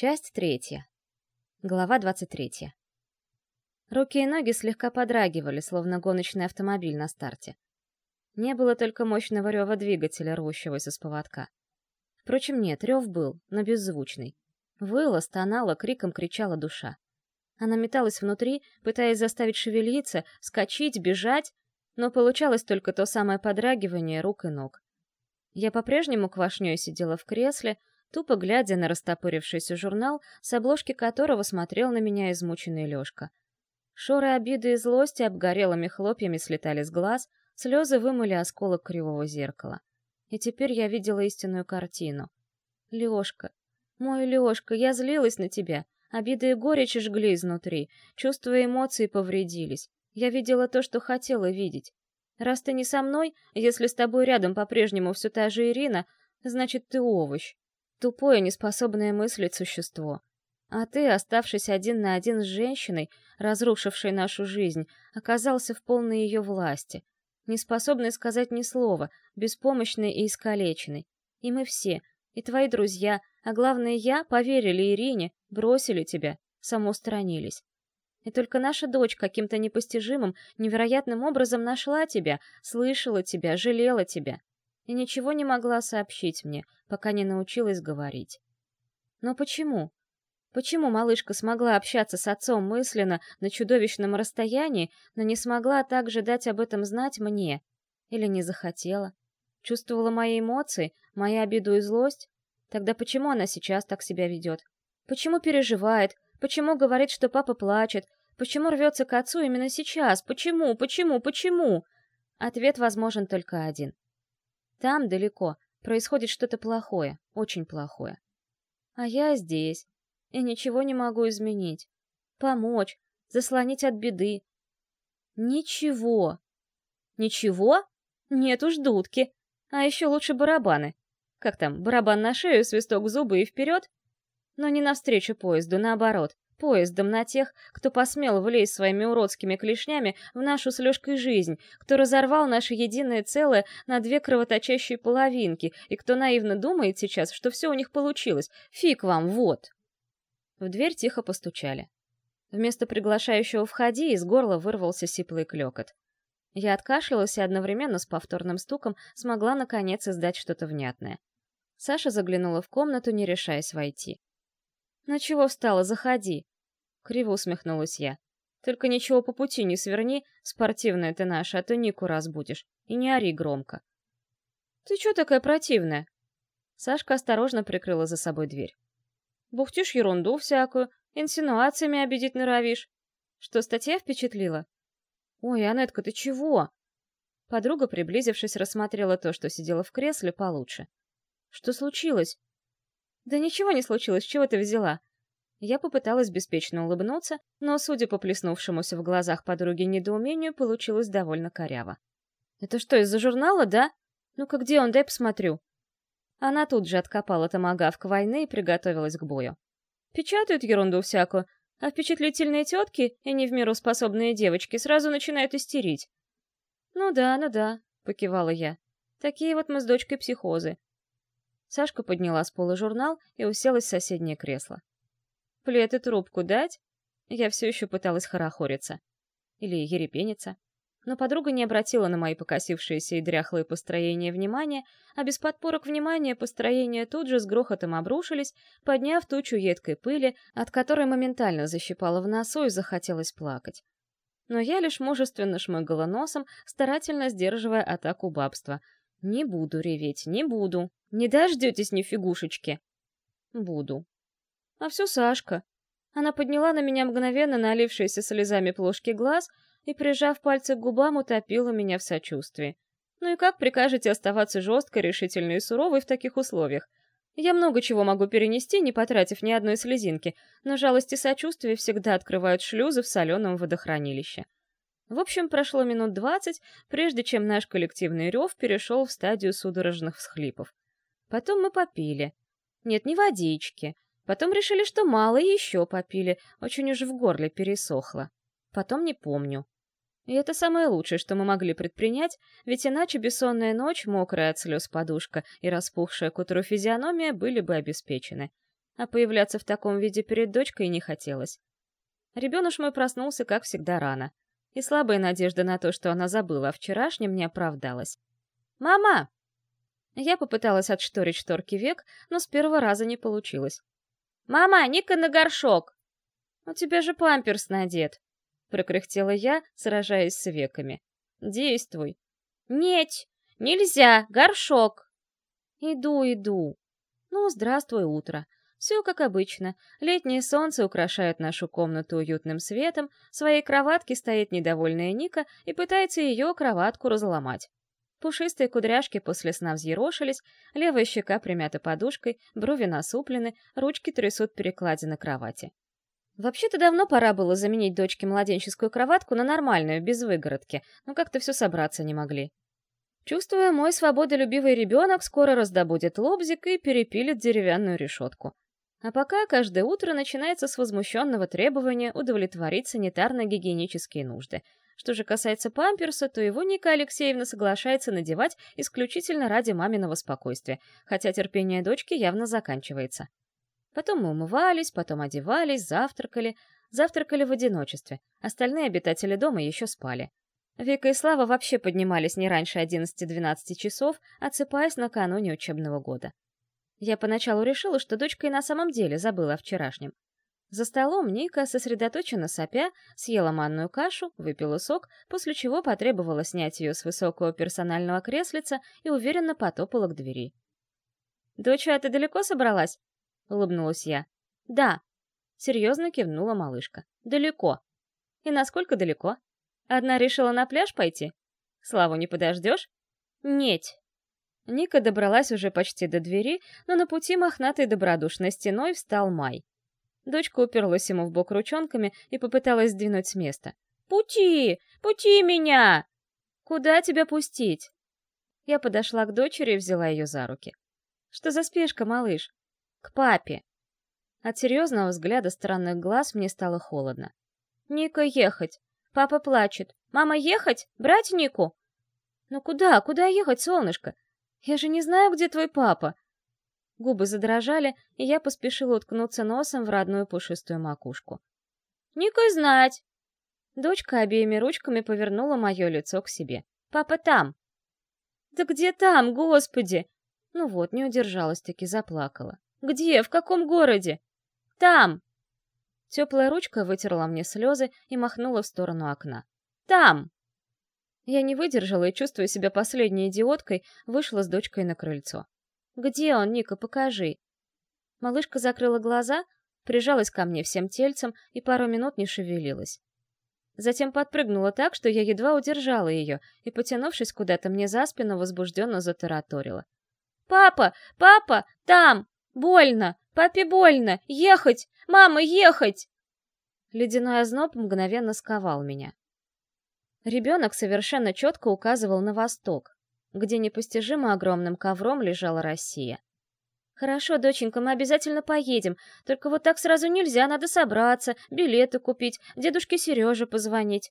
Часть третья. Глава двадцать третья. Руки и ноги слегка подрагивали, словно гоночный автомобиль на старте. Не было только мощного рева двигателя, рвущегося с поводка. Впрочем, нет, рев был, но беззвучный. Выла, стонала, криком кричала душа. Она металась внутри, пытаясь заставить шевелиться, скачить, бежать, но получалось только то самое подрагивание рук и ног. Я по-прежнему квашнёй сидела в кресле, тупо глядя на растопырившийся журнал, с обложки которого смотрел на меня измученный Лёшка. Шоры обиды и злости обгорелыми хлопьями слетали с глаз, слезы вымыли осколок кривого зеркала. И теперь я видела истинную картину. Лёшка, мой Лёшка, я злилась на тебя. Обиды и горечь жгли изнутри, чувства и эмоции повредились. Я видела то, что хотела видеть. Раз ты не со мной, если с тобой рядом по-прежнему все та же Ирина, значит, ты овощ. Тупое, неспособное мыслить существо. А ты, оставшись один на один с женщиной, разрушившей нашу жизнь, оказался в полной ее власти, неспособный сказать ни слова, беспомощный и искалеченный. И мы все, и твои друзья, а главное я, поверили Ирине, бросили тебя, самоустранились. И только наша дочь каким-то непостижимым, невероятным образом нашла тебя, слышала тебя, жалела тебя. И ничего не могла сообщить мне, пока не научилась говорить. Но почему? Почему малышка смогла общаться с отцом мысленно на чудовищном расстоянии, но не смогла также дать об этом знать мне? Или не захотела? Чувствовала мои эмоции, мои обиду и злость? Тогда почему она сейчас так себя ведет? Почему переживает? Почему говорит, что папа плачет? Почему рвется к отцу именно сейчас? Почему? Почему? Почему? Ответ возможен только один. Там, далеко, происходит что-то плохое, очень плохое. А я здесь, и ничего не могу изменить. Помочь, заслонить от беды. Ничего. Ничего? Нет уж дудки. А еще лучше барабаны. Как там, барабан на шею, свисток в зубы и вперед? Но не навстречу поезду, наоборот. Поездом на тех, кто посмел влезть своими уродскими клешнями в нашу с Лёшкой жизнь, кто разорвал наше единое целое на две кровоточащие половинки, и кто наивно думает сейчас, что все у них получилось. Фиг вам, вот. В дверь тихо постучали. Вместо приглашающего «входи» из горла вырвался сиплый клёкот. Я откашлялась и одновременно с повторным стуком смогла наконец издать что-то внятное. Саша заглянула в комнату, не решаясь войти. «Ну чего встала? Заходи!» Криво усмехнулась я. «Только ничего по пути не сверни, спортивная ты наша, а то Нику разбудишь. И не ори громко». «Ты чё такая противная?» Сашка осторожно прикрыла за собой дверь. Бухтишь ерунду всякую, инсинуациями обидеть норовишь. Что, статья впечатлила? Ой, Анетка, ты чего? Подруга, приблизившись, рассмотрела то, что сидела в кресле, получше. Что случилось? Да ничего не случилось, чего ты взяла? Я попыталась беспечно улыбнуться, но, судя по плеснувшемуся в глазах подруги недоумению, получилось довольно коряво. «Это что, из-за журнала, да? Ну-ка, где он, дай посмотрю». Она тут же откопала томагавк войны и приготовилась к бою. Печатают ерунду всякую, а впечатлительные тетки и не в меру способные девочки сразу начинают истерить. «Ну да, ну да», — покивала я. «Такие вот мы с дочкой психозы». Сашка подняла с пола журнал и уселась в соседнее кресло. «Плед и трубку дать?» Я все еще пыталась хорохориться. Или ерепениться но подруга не обратила на мои покосившиеся и дряхлые построения внимания, а без подпорок внимания построения тут же с грохотом обрушились, подняв тучу едкой пыли, от которой моментально защипала в носу и захотелось плакать. Но я лишь мужественно шмыгала носом, старательно сдерживая атаку бабства. «Не буду реветь, не буду. Не дождетесь ни фигушечки!» «Буду». «А все Сашка». Она подняла на меня мгновенно налившиеся слезами плошки глаз — и, прижав пальцы к губам, утопила меня в сочувствии. Ну и как прикажете оставаться жесткой, решительной и суровой в таких условиях? Я много чего могу перенести, не потратив ни одной слезинки, но жалость и сочувствие всегда открывают шлюзы в соленом водохранилище. В общем, прошло минут двадцать, прежде чем наш коллективный рев перешел в стадию судорожных всхлипов. Потом мы попили. Нет, не водички. Потом решили, что мало, и еще попили. Очень уж в горле пересохло. Потом не помню. И это самое лучшее, что мы могли предпринять, ведь иначе бессонная ночь, мокрая от слез подушка и распухшая к утру физиономия были бы обеспечены. а появляться в таком виде перед дочкой не хотелось. Ребеныш мой проснулся, как всегда, рано, и слабая надежда на то, что она забыла о вчерашнем, не оправдалась. «Мама!» Я попыталась отшторить шторки век, но с первого раза не получилось. «Мама, Ника на горшок!» «У тебя же памперс надет!» — прокряхтела я, сражаясь с веками. «Действуй!» «Нет, нельзя, горшок!» «Иду, иду!» «Ну, здравствуй, утро!» Все как обычно. Летнее солнце украшает нашу комнату уютным светом, в своей кроватке стоит недовольная Ника и пытается ее кроватку разломать. Пушистые кудряшки после сна взъерошились, левая щека примята подушкой, брови насуплены, ручки трясут перекладины кровати. Вообще-то давно пора было заменить дочке младенческую кроватку на нормальную, без выгородки, но как-то все собраться не могли. Чувствуя, мой свободолюбивый ребенок скоро раздобудет лобзик и перепилит деревянную решетку. А пока каждое утро начинается с возмущенного требования удовлетворить санитарно-гигиенические нужды — что же касается памперса, то его Ника Алексеевна соглашается надевать исключительно ради маминого спокойствия, хотя терпение дочки явно заканчивается. Потом мы умывались, потом одевались, завтракали. Завтракали в одиночестве. Остальные обитатели дома еще спали. Вика и Слава вообще поднимались не раньше 11-12 часов, отсыпаясь накануне учебного года. Я поначалу решила, что дочка и на самом деле забыла о вчерашнем. За столом Ника, сосредоточенно сопя, съела манную кашу, выпила сок, после чего потребовала снять ее с высокого персонального креслица и уверенно потопала к двери. «Доча, а ты далеко собралась?» — улыбнулась я. «Да», — серьезно кивнула малышка. «Далеко». «И насколько далеко? Одна решила на пляж пойти? Славу не подождешь?» «Нет». Ника добралась уже почти до двери, но на пути мохнатой добродушной стеной встал Май. Дочка уперлась ему в бок ручонками и попыталась сдвинуть с места. «Пути! Пути меня!» «Куда тебя пустить?» Я подошла к дочери и взяла ее за руки. «Что за спешка, малыш?» «К папе». От серьезного взгляда странных глаз мне стало холодно. «Ника, ехать! Папа плачет! Мама, ехать? Брать Нику?» «Ну куда? Куда ехать, солнышко? Я же не знаю, где твой папа!» Губы задрожали, и я поспешила уткнуться носом в родную пушистую макушку. «Ника знать!» Дочка обеими ручками повернула мое лицо к себе. «Папа там!» «Да где там, господи?» Ну вот, не удержалась-таки, заплакала. «Где? В каком городе?» «Там!» Теплая ручка вытерла мне слезы и махнула в сторону окна. «Там!» Я не выдержала и, чувствуя себя последней идиоткой, вышла с дочкой на крыльцо. «Где он, Ника, покажи!» Малышка закрыла глаза, прижалась ко мне всем тельцем и пару минут не шевелилась. Затем подпрыгнула так, что я едва удержала ее, и, потянувшись куда-то мне за спину, возбужденно затараторила. «Папа! Папа! Там! Больно! Папе больно! Ехать! Мама, ехать!» Ледяной озноб мгновенно сковал меня. Ребенок совершенно четко указывал на восток, где непостижимо огромным ковром лежала Россия. «Хорошо, доченька, мы обязательно поедем. Только вот так сразу нельзя, надо собраться, билеты купить, дедушке Сереже позвонить».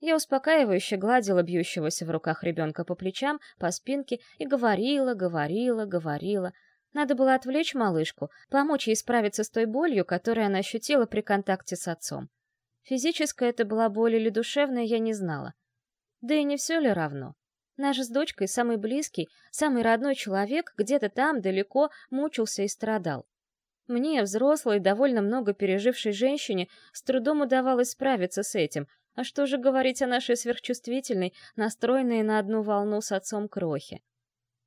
Я успокаивающе гладила бьющегося в руках ребенка по плечам, по спинке и говорила, говорила, говорила. Надо было отвлечь малышку, помочь ей справиться с той болью, которую она ощутила при контакте с отцом. Физическая это была боль или душевная, я не знала. Да и не все ли равно? Наш с дочкой самый близкий, самый родной человек где-то там, далеко, мучился и страдал. Мне, взрослой, довольно много пережившей женщине, с трудом удавалось справиться с этим, а что же говорить о нашей сверхчувствительной, настроенной на одну волну с отцом крохи?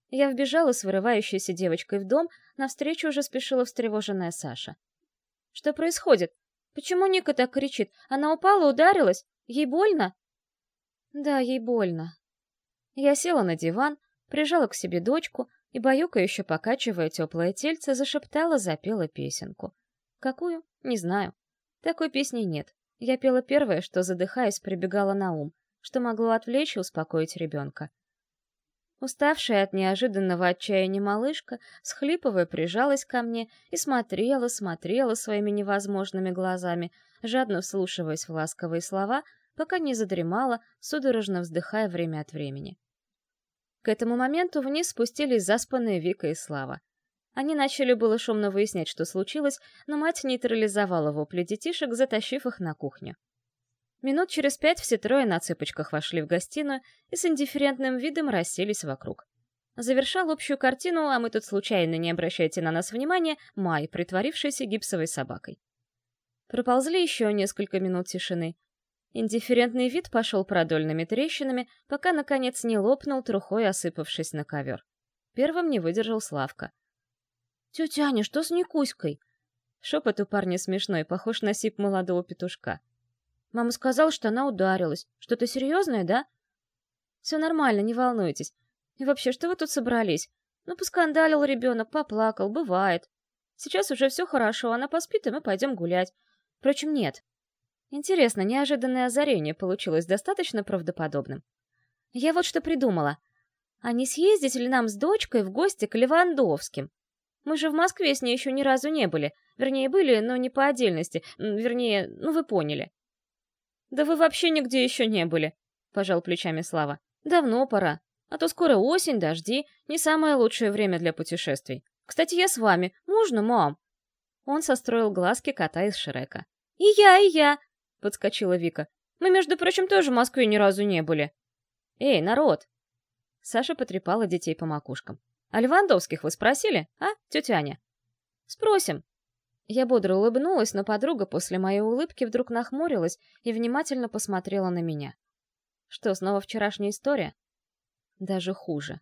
Я вбежала с вырывающейся девочкой в дом, навстречу уже спешила встревоженная Саша. «Что происходит? Почему Ника так кричит? Она упала, ударилась? Ей больно?» «Да, ей больно», я села на диван, прижала к себе дочку и, баюка еще покачивая теплое тельце, зашептала, запела песенку. Какую? Не знаю. Такой песни нет. Я пела первое, что, задыхаясь, прибегала на ум, что могло отвлечь и успокоить ребенка. Уставшая от неожиданного отчаяния малышка, схлипывая, прижалась ко мне и смотрела, смотрела своими невозможными глазами, жадно вслушиваясь в ласковые слова, пока не задремала, судорожно вздыхая время от времени. К этому моменту вниз спустились заспанные Вика и Слава. Они начали было шумно выяснять, что случилось, но мать нейтрализовала вопли детишек, затащив их на кухню. Минут через пять все трое на цыпочках вошли в гостиную и с индифферентным видом расселись вокруг. Завершал общую картину, а мы тут случайно не обращайте на нас внимания, Май, притворившийся гипсовой собакой. Проползли еще несколько минут тишины. Индифферентный вид пошел продольными трещинами, пока, наконец, не лопнул, трухой осыпавшись на ковер. Первым не выдержал Славка. «Тетя Аня, что с Никуськой?» Шепот у парня смешной, похож на сип молодого петушка. «Мама сказала, что она ударилась. Что-то серьезное, да?» «Все нормально, не волнуйтесь. И вообще, что вы тут собрались? Ну, поскандалил ребенок, поплакал, бывает. Сейчас уже все хорошо, она поспит, и мы пойдем гулять. Впрочем, нет. Интересно, неожиданное озарение получилось достаточно правдоподобным. Я вот что придумала. А не съездить ли нам с дочкой в гости к Левандовским? Мы же в Москве с ней еще ни разу не были. Вернее, были, но не по отдельности. Вернее, ну вы поняли. Да вы вообще нигде еще не были, пожал плечами Слава. Давно пора. А то скоро осень, дожди, не самое лучшее время для путешествий. Кстати, я с вами. Можно, мам? Он состроил глазки кота из Шрека. «И я, и я!» — подскочила Вика. «Мы, между прочим, тоже в Москве ни разу не были». «Эй, народ!» Саша потрепала детей по макушкам. А Львандовских вы спросили, а, тетя Аня? Спросим. Я бодро улыбнулась, но подруга после моей улыбки вдруг нахмурилась и внимательно посмотрела на меня. Что, снова вчерашняя история? Даже хуже.